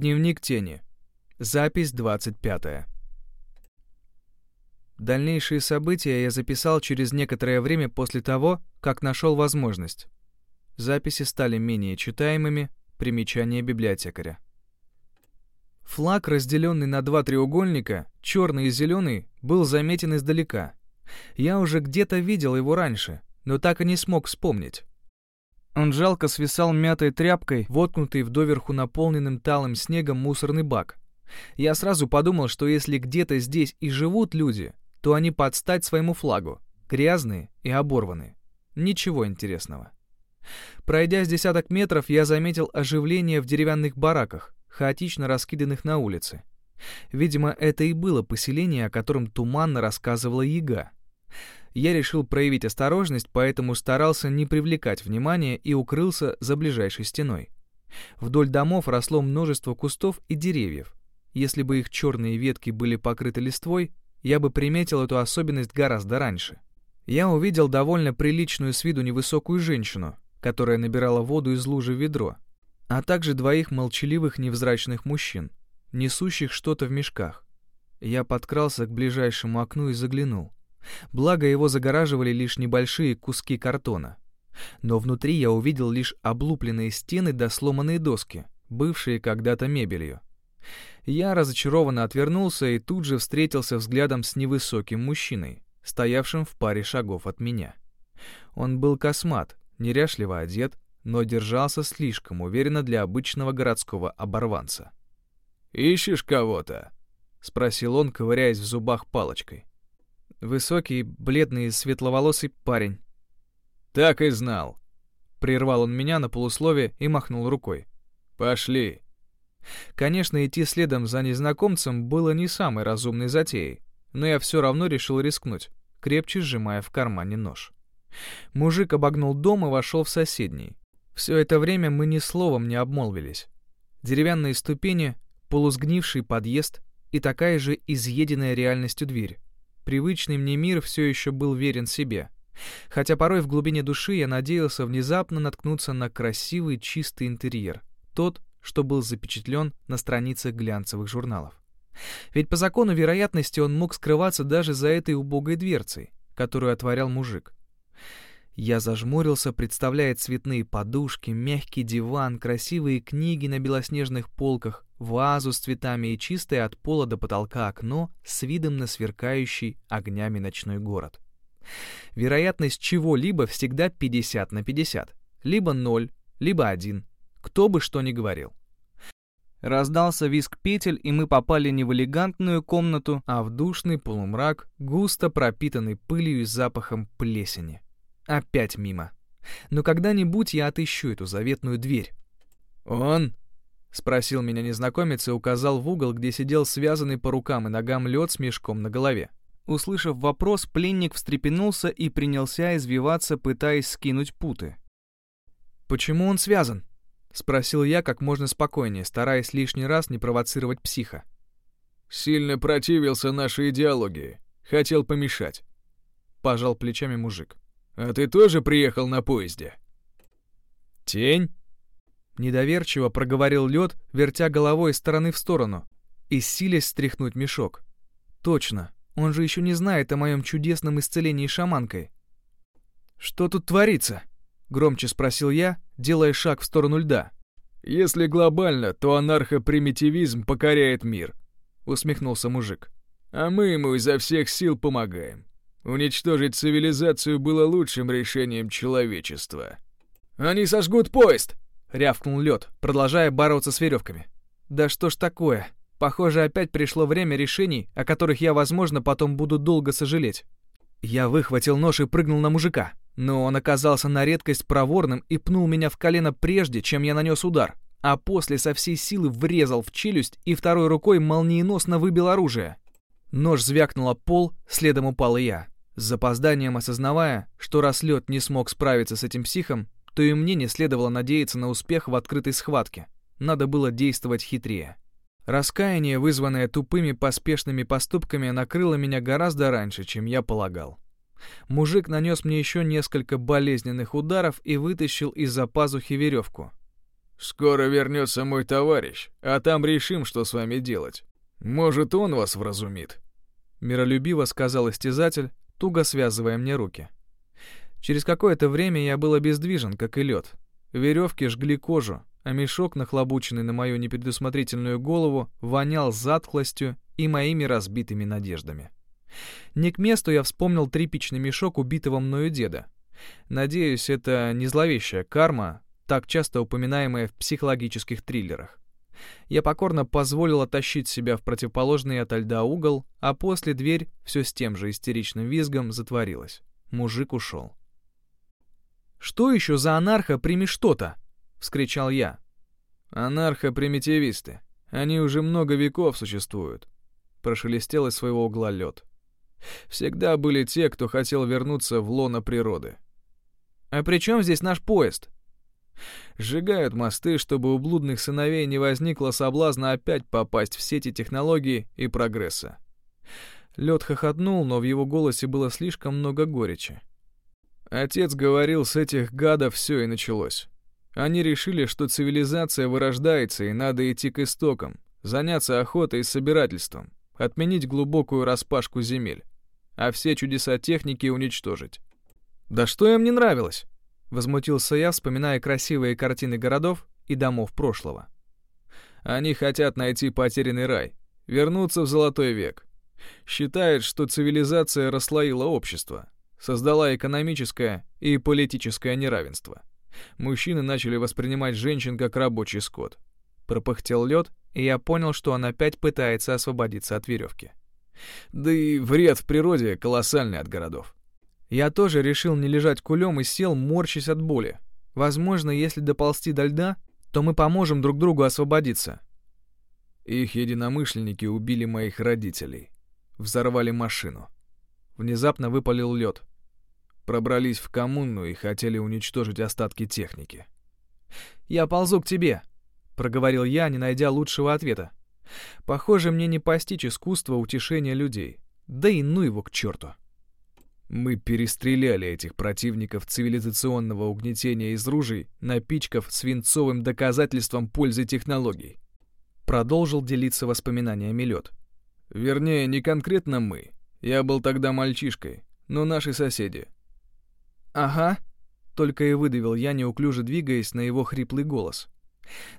Дневник тени. Запись 25. Дальнейшие события я записал через некоторое время после того, как нашел возможность. Записи стали менее читаемыми, примечание библиотекаря. Флаг, разделенный на два треугольника, черный и зеленый, был заметен издалека. Я уже где-то видел его раньше, но так и не смог вспомнить. Он жалко свисал мятой тряпкой, воткнутый в доверху наполненным талым снегом мусорный бак. Я сразу подумал, что если где-то здесь и живут люди, то они подстать своему флагу, грязные и оборванные. Ничего интересного. Пройдя с десяток метров, я заметил оживление в деревянных бараках, хаотично раскиданных на улице. Видимо, это и было поселение, о котором туманно рассказывала Яга. Я решил проявить осторожность, поэтому старался не привлекать внимания и укрылся за ближайшей стеной. Вдоль домов росло множество кустов и деревьев. Если бы их черные ветки были покрыты листвой, я бы приметил эту особенность гораздо раньше. Я увидел довольно приличную с виду невысокую женщину, которая набирала воду из лужи в ведро, а также двоих молчаливых невзрачных мужчин, несущих что-то в мешках. Я подкрался к ближайшему окну и заглянул. Благо его загораживали лишь небольшие куски картона. Но внутри я увидел лишь облупленные стены да сломанные доски, бывшие когда-то мебелью. Я разочарованно отвернулся и тут же встретился взглядом с невысоким мужчиной, стоявшим в паре шагов от меня. Он был космат, неряшливо одет, но держался слишком уверенно для обычного городского оборванца. «Ищешь кого-то?» — спросил он, ковыряясь в зубах палочкой. Высокий, бледный, светловолосый парень. «Так и знал». Прервал он меня на полуслове и махнул рукой. «Пошли». Конечно, идти следом за незнакомцем было не самой разумной затеей, но я все равно решил рискнуть, крепче сжимая в кармане нож. Мужик обогнул дом и вошел в соседний. Все это время мы ни словом не обмолвились. Деревянные ступени, полусгнивший подъезд и такая же изъеденная реальностью дверь. Привычный мне мир все еще был верен себе. Хотя порой в глубине души я надеялся внезапно наткнуться на красивый чистый интерьер. Тот, что был запечатлен на страницах глянцевых журналов. Ведь по закону вероятности он мог скрываться даже за этой убогой дверцей, которую отворял мужик. Я зажмурился, представляя цветные подушки, мягкий диван, красивые книги на белоснежных полках, вазу с цветами и чистое от пола до потолка окно с видом на сверкающий огнями ночной город. Вероятность чего-либо всегда 50 на 50. Либо 0, либо 1. Кто бы что ни говорил. Раздался визг петель, и мы попали не в элегантную комнату, а в душный полумрак, густо пропитанный пылью и запахом плесени. Опять мимо. Но когда-нибудь я отыщу эту заветную дверь. «Он?» — спросил меня незнакомец и указал в угол, где сидел связанный по рукам и ногам лед с мешком на голове. Услышав вопрос, пленник встрепенулся и принялся извиваться, пытаясь скинуть путы. «Почему он связан?» — спросил я как можно спокойнее, стараясь лишний раз не провоцировать психа. «Сильно противился нашей идеологии. Хотел помешать», — пожал плечами мужик. «А ты тоже приехал на поезде?» «Тень?» Недоверчиво проговорил лед, вертя головой из стороны в сторону и силясь стряхнуть мешок. «Точно, он же еще не знает о моем чудесном исцелении шаманкой». «Что тут творится?» — громче спросил я, делая шаг в сторону льда. «Если глобально, то анархопримитивизм покоряет мир», — усмехнулся мужик. «А мы ему изо всех сил помогаем. Уничтожить цивилизацию было лучшим решением человечества. «Они сожгут поезд!» — рявкнул лед, продолжая бороться с веревками. «Да что ж такое? Похоже, опять пришло время решений, о которых я, возможно, потом буду долго сожалеть». Я выхватил нож и прыгнул на мужика, но он оказался на редкость проворным и пнул меня в колено прежде, чем я нанес удар, а после со всей силы врезал в челюсть и второй рукой молниеносно выбил оружие. Нож звякнул о пол, следом упал и я. С запозданием осознавая, что раз лед не смог справиться с этим психом, то и мне не следовало надеяться на успех в открытой схватке. Надо было действовать хитрее. Раскаяние, вызванное тупыми поспешными поступками, накрыло меня гораздо раньше, чем я полагал. Мужик нанес мне еще несколько болезненных ударов и вытащил из-за пазухи веревку. Скоро вернется мой товарищ, а там решим, что с вами делать. Может, он вас вразумит. Миролюбиво сказал истязатель, туго связывая мне руки. Через какое-то время я был обездвижен, как и лед. Веревки жгли кожу, а мешок, нахлобученный на мою непредусмотрительную голову, вонял затхлостью и моими разбитыми надеждами. Не к месту я вспомнил тряпичный мешок убитого мною деда. Надеюсь, это не зловещая карма, так часто упоминаемая в психологических триллерах. Я покорно позволил оттащить себя в противоположный от льда угол, а после дверь все с тем же истеричным визгом затворилась. Мужик ушел. «Что еще за анархо прими что-то?» — вскричал я. «Анархо-примитивисты. Они уже много веков существуют», — прошелестел из своего угла лед. «Всегда были те, кто хотел вернуться в лоно природы». «А при чем здесь наш поезд?» Сжигают мосты, чтобы у блудных сыновей не возникло соблазна опять попасть в сети технологий и прогресса. Лед хохотнул, но в его голосе было слишком много горечи. Отец говорил, с этих гадов все и началось. Они решили, что цивилизация вырождается и надо идти к истокам, заняться охотой и собирательством, отменить глубокую распашку земель, а все чудеса техники уничтожить. Да что им не нравилось? Возмутился я, вспоминая красивые картины городов и домов прошлого. Они хотят найти потерянный рай, вернуться в золотой век. Считают, что цивилизация расслоила общество, создала экономическое и политическое неравенство. Мужчины начали воспринимать женщин как рабочий скот. Пропыхтел лед, и я понял, что он опять пытается освободиться от веревки. Да и вред в природе колоссальный от городов. Я тоже решил не лежать кулем и сел, морщась от боли. Возможно, если доползти до льда, то мы поможем друг другу освободиться. Их единомышленники убили моих родителей. Взорвали машину. Внезапно выпалил лед. Пробрались в коммуну и хотели уничтожить остатки техники. «Я ползу к тебе», — проговорил я, не найдя лучшего ответа. «Похоже, мне не постичь искусство утешения людей. Да и ну его к черту». Мы перестреляли этих противников цивилизационного угнетения из ружей, напичкав свинцовым доказательством пользы технологий. Продолжил делиться воспоминаниями лед. Вернее, не конкретно мы. Я был тогда мальчишкой, но наши соседи. «Ага», — только и выдавил я, неуклюже двигаясь на его хриплый голос.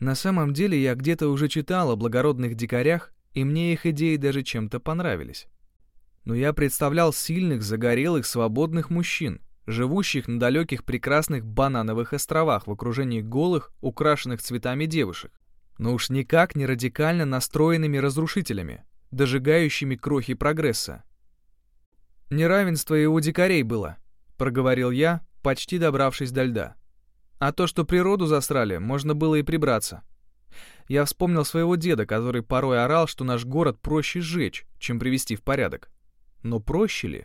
На самом деле я где-то уже читал о благородных дикарях, и мне их идеи даже чем-то понравились но я представлял сильных, загорелых, свободных мужчин, живущих на далеких прекрасных банановых островах в окружении голых, украшенных цветами девушек, но уж никак не радикально настроенными разрушителями, дожигающими крохи прогресса. «Неравенство и у дикарей было», — проговорил я, почти добравшись до льда. «А то, что природу засрали, можно было и прибраться». Я вспомнил своего деда, который порой орал, что наш город проще сжечь, чем привести в порядок. Но проще ли?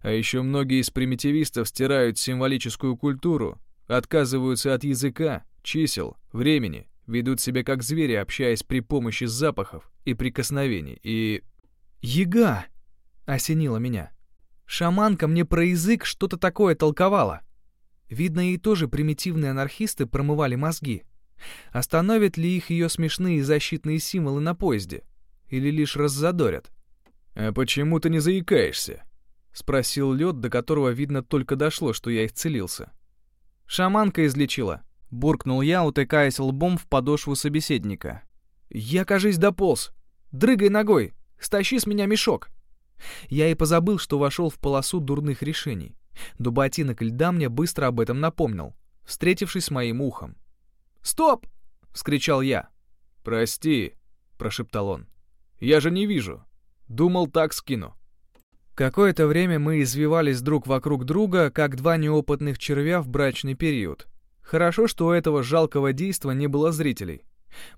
А еще многие из примитивистов стирают символическую культуру, отказываются от языка, чисел, времени, ведут себя как звери, общаясь при помощи запахов и прикосновений, и... «Яга!» — осенило меня. Шаманка мне про язык что-то такое толковала. Видно, ей тоже примитивные анархисты промывали мозги. Остановят ли их ее смешные защитные символы на поезде? Или лишь раззадорят? «А почему ты не заикаешься?» — спросил лед, до которого, видно, только дошло, что я исцелился. «Шаманка излечила», — буркнул я, утыкаясь лбом в подошву собеседника. «Я, кажись, дополз. Дрыгай ногой, стащи с меня мешок». Я и позабыл, что вошел в полосу дурных решений. До льда мне быстро об этом напомнил, встретившись с моим ухом. «Стоп!» — вскричал я. «Прости», — прошептал он. «Я же не вижу». Думал, так скину. Какое-то время мы извивались друг вокруг друга, как два неопытных червя в брачный период. Хорошо, что у этого жалкого действа не было зрителей.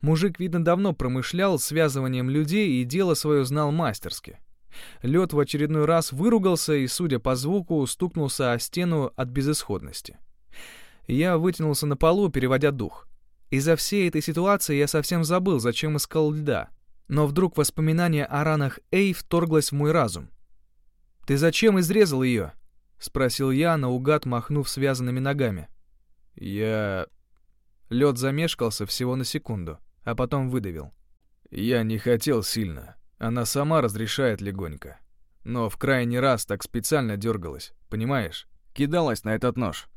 Мужик, видно, давно промышлял связыванием людей и дело свое знал мастерски. Лед в очередной раз выругался и, судя по звуку, стукнулся о стену от безысходности. Я вытянулся на полу, переводя дух. Из-за всей этой ситуации я совсем забыл, зачем искал льда. Но вдруг воспоминание о ранах Эй вторглось в мой разум. «Ты зачем изрезал ее?» — спросил я, наугад махнув связанными ногами. «Я... Лед замешкался всего на секунду, а потом выдавил. «Я не хотел сильно. Она сама разрешает легонько. Но в крайний раз так специально дергалась, понимаешь? Кидалась на этот нож».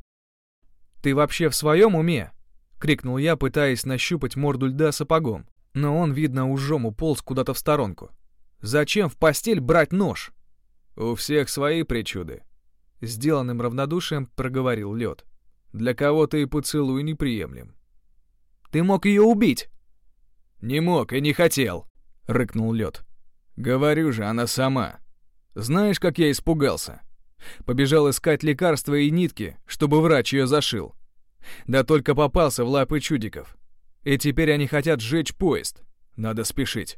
«Ты вообще в своем уме?» — крикнул я, пытаясь нащупать морду льда сапогом. Но он, видно, ужом уполз куда-то в сторонку. «Зачем в постель брать нож?» «У всех свои причуды», — сделанным равнодушием проговорил лед. «Для кого-то и поцелуй неприемлем». «Ты мог ее убить!» «Не мог и не хотел», — рыкнул лед. «Говорю же, она сама. Знаешь, как я испугался? Побежал искать лекарства и нитки, чтобы врач ее зашил. Да только попался в лапы чудиков. И теперь они хотят сжечь поезд. Надо спешить».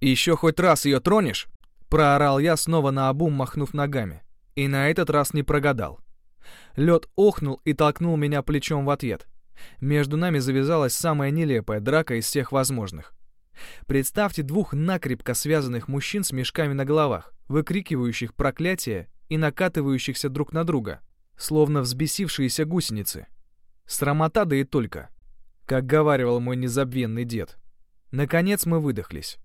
«Еще хоть раз ее тронешь?» Проорал я, снова наобум махнув ногами. И на этот раз не прогадал. Лед охнул и толкнул меня плечом в ответ. Между нами завязалась самая нелепая драка из всех возможных. Представьте двух накрепко связанных мужчин с мешками на головах, выкрикивающих проклятия и накатывающихся друг на друга, словно взбесившиеся гусеницы. Срамота да и только, как говаривал мой незабвенный дед. Наконец мы выдохлись.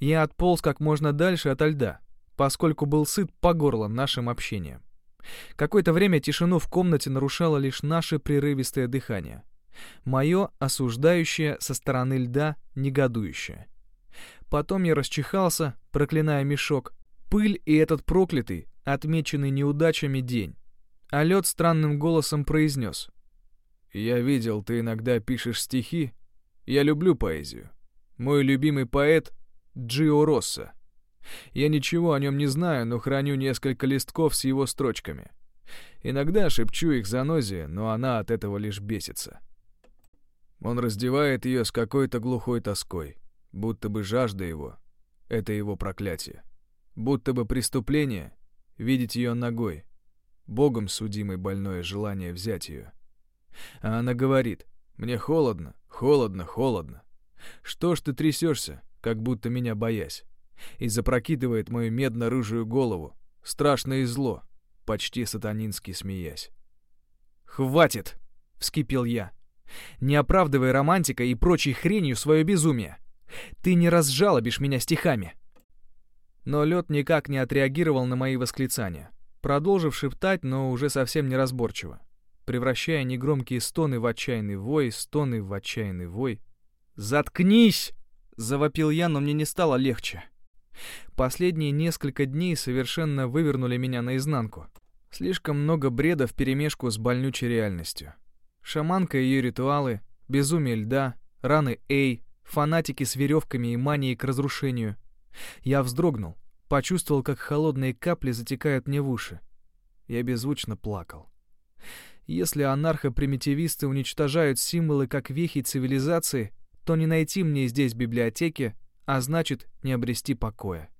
Я отполз как можно дальше от льда, поскольку был сыт по горло нашим общением. Какое-то время тишину в комнате нарушало лишь наше прерывистое дыхание — Мое осуждающее со стороны льда негодующее. Потом я расчихался, проклиная мешок, пыль и этот проклятый, отмеченный неудачами день. А лед странным голосом произнес. «Я видел, ты иногда пишешь стихи. Я люблю поэзию. Мой любимый поэт — Джио Росса. Я ничего о нем не знаю, но храню несколько листков с его строчками. Иногда шепчу их занозе, но она от этого лишь бесится. Он раздевает ее с какой-то глухой тоской, будто бы жажда его — это его проклятие. Будто бы преступление — видеть ее ногой, Богом судимой больное желание взять ее. А она говорит, мне холодно, холодно, холодно. Что ж ты трясешься, как будто меня боясь? И запрокидывает мою медно-рыжую голову, страшно и зло, почти сатанински смеясь. «Хватит!» — вскипел я. Не оправдывай романтикой и прочей хренью свое безумие. Ты не разжалобишь меня стихами. Но лед никак не отреагировал на мои восклицания, продолжив шептать, но уже совсем неразборчиво, превращая негромкие стоны в отчаянный вой, стоны в отчаянный вой. «Заткнись!» — завопил я, но мне не стало легче. Последние несколько дней совершенно вывернули меня наизнанку. Слишком много бреда вперемешку с больнючей реальностью. Шаманка и ее ритуалы, безумие льда, раны Эй, фанатики с веревками и манией к разрушению. Я вздрогнул, почувствовал, как холодные капли затекают мне в уши. Я беззвучно плакал. Если анархо-примитивисты уничтожают символы как вехи цивилизации, то не найти мне здесь библиотеки, а значит, не обрести покоя.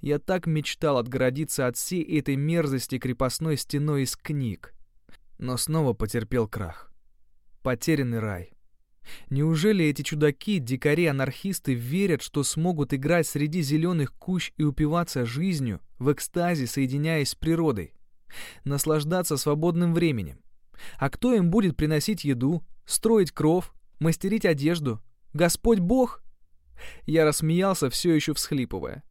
Я так мечтал отгородиться от всей этой мерзости крепостной стеной из книг но снова потерпел крах. Потерянный рай. Неужели эти чудаки, дикари-анархисты верят, что смогут играть среди зеленых кущ и упиваться жизнью, в экстазе соединяясь с природой? Наслаждаться свободным временем? А кто им будет приносить еду, строить кров, мастерить одежду? Господь Бог? Я рассмеялся, все еще всхлипывая.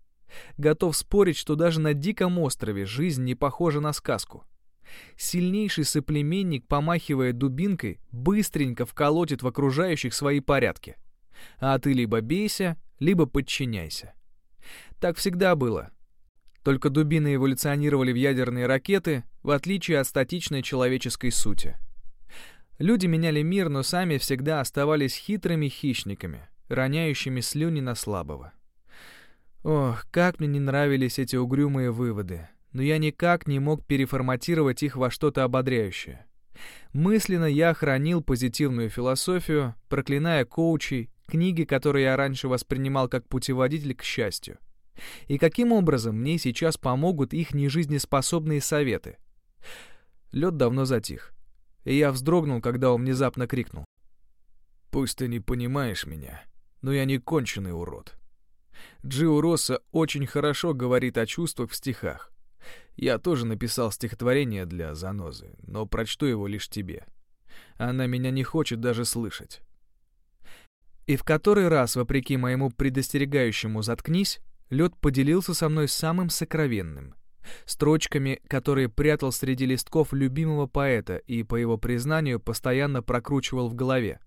Готов спорить, что даже на диком острове жизнь не похожа на сказку. Сильнейший соплеменник, помахивая дубинкой, быстренько вколотит в окружающих свои порядки. А ты либо бейся, либо подчиняйся. Так всегда было. Только дубины эволюционировали в ядерные ракеты, в отличие от статичной человеческой сути. Люди меняли мир, но сами всегда оставались хитрыми хищниками, роняющими слюни на слабого. Ох, как мне не нравились эти угрюмые выводы но я никак не мог переформатировать их во что-то ободряющее. Мысленно я хранил позитивную философию, проклиная коучей, книги, которые я раньше воспринимал как путеводитель к счастью. И каким образом мне сейчас помогут их нежизнеспособные советы? Лед давно затих, и я вздрогнул, когда он внезапно крикнул. «Пусть ты не понимаешь меня, но я не конченый урод». Джио Росса очень хорошо говорит о чувствах в стихах. Я тоже написал стихотворение для занозы, но прочту его лишь тебе. Она меня не хочет даже слышать. И в который раз, вопреки моему предостерегающему «заткнись», лед поделился со мной самым сокровенным — строчками, которые прятал среди листков любимого поэта и, по его признанию, постоянно прокручивал в голове.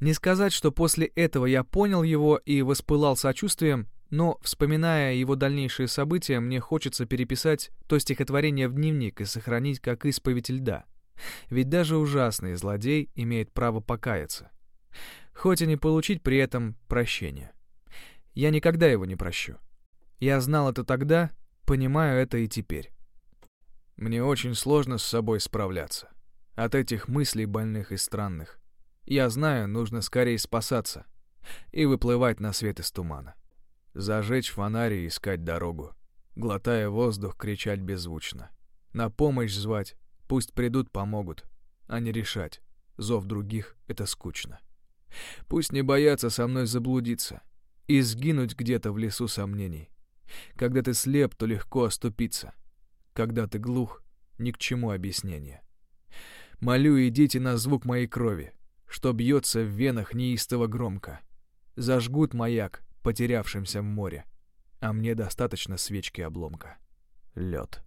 Не сказать, что после этого я понял его и воспылал сочувствием, но, вспоминая его дальнейшие события, мне хочется переписать то стихотворение в дневник и сохранить как исповедь льда. Ведь даже ужасный злодей имеет право покаяться хоть и не получить при этом прощения. Я никогда его не прощу. Я знал это тогда, понимаю это и теперь. Мне очень сложно с собой справляться. От этих мыслей больных и странных. Я знаю, нужно скорее спасаться и выплывать на свет из тумана. Зажечь фонарь и искать дорогу. Глотая воздух, кричать беззвучно. На помощь звать, пусть придут, помогут, а не решать. Зов других — это скучно. Пусть не боятся со мной заблудиться и сгинуть где-то в лесу сомнений. Когда ты слеп, то легко оступиться. Когда ты глух, ни к чему объяснения. Молю, идите на звук моей крови, что бьется в венах неистово громко. Зажгут маяк, потерявшимся в море, а мне достаточно свечки обломка. Лед.